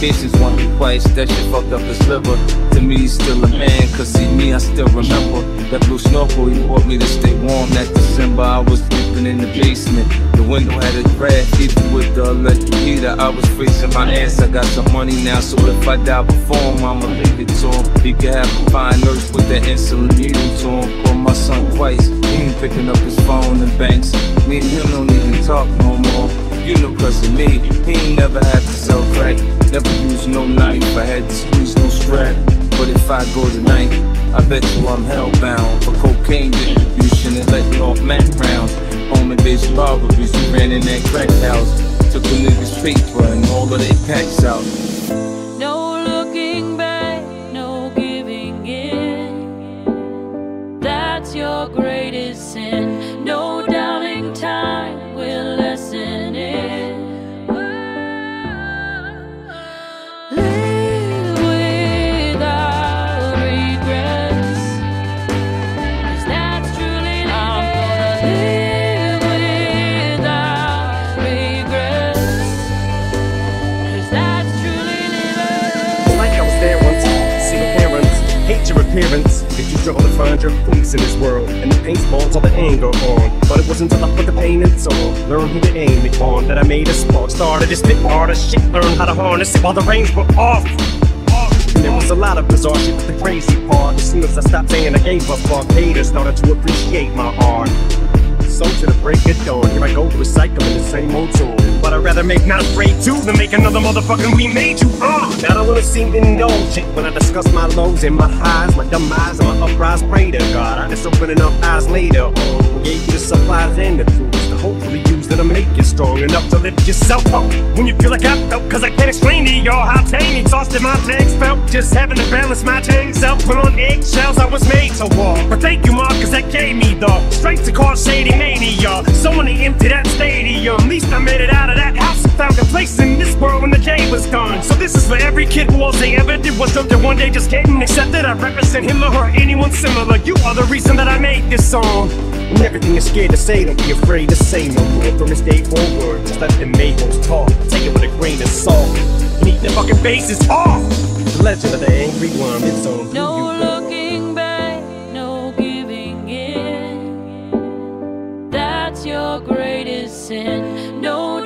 One me twice, that shit fucked up his liver. To me, he's still a man, cause see me, I still remember. That blue snorkel, he bought me to stay warm that December. I was sleeping in the basement. The window had a draft, even with the electric heater. I was freezing my ass. I got some money now, so if I die before him, I'ma leave it to him. He can have a fine nurse with that insulin needle to him. Call my son twice, he ain't picking up his phone and banks. Me and him don't even talk no more. You know, cause of me, he ain't never had to sell crack. Never used no knife, I had to squeeze no strap. But if I go tonight, I bet you I'm hellbound for cocaine distribution and letting off Mac rounds. Home invasion robberies, we ran in that crack house. Took the niggas' paper and all of their packs out. No looking back, no giving in. That's your greatest sin. No doubting appearance. Did you struggle to find your place in this world? And the paint spawns all the anger on. But it wasn't until I put the pain in song, learned who to aim it on, that I made a spark. Started to spit hard as shit, learned how to harness it while the reins were off. And there was a lot of bizarre shit, but the crazy part, as soon as I stopped saying I gave a fuck, haters started to appreciate my art. So to the break of dawn, here I go recycling the same old tune. But I'd rather make not afraid to than make another motherfucking we made you. Uh, I don't wanna seem indulgent when I discuss my lows and my highs, my eyes and my uprise. Pray to God, I just opening up eyes later on. Gave you the supplies and the tools to hopefully use that to make you strong enough to lift yourself up. When you feel like I felt, cause I can't explain to y'all how tame exhausted my legs felt. Just having to balance my tame self. Put on eggshells, I was made to walk. But thank you, Mark, cause that gave me the strength to cause shady mania. Someone to empty that stadium. At least I made it out of that house and found a place in this world when the day was done. So this is for every kid who all they ever did was jump that one day just getting accepted. I represent him or her, anyone similar. You are the reason that I made this song. And everything is scared to say, don't be afraid to say no more. From this day forward, just let the mayholes talk. Take it with a grain of salt. And eat the fucking faces off. The legend of the angry worm, it's on No looking back, no giving in. That's your greatest sin. No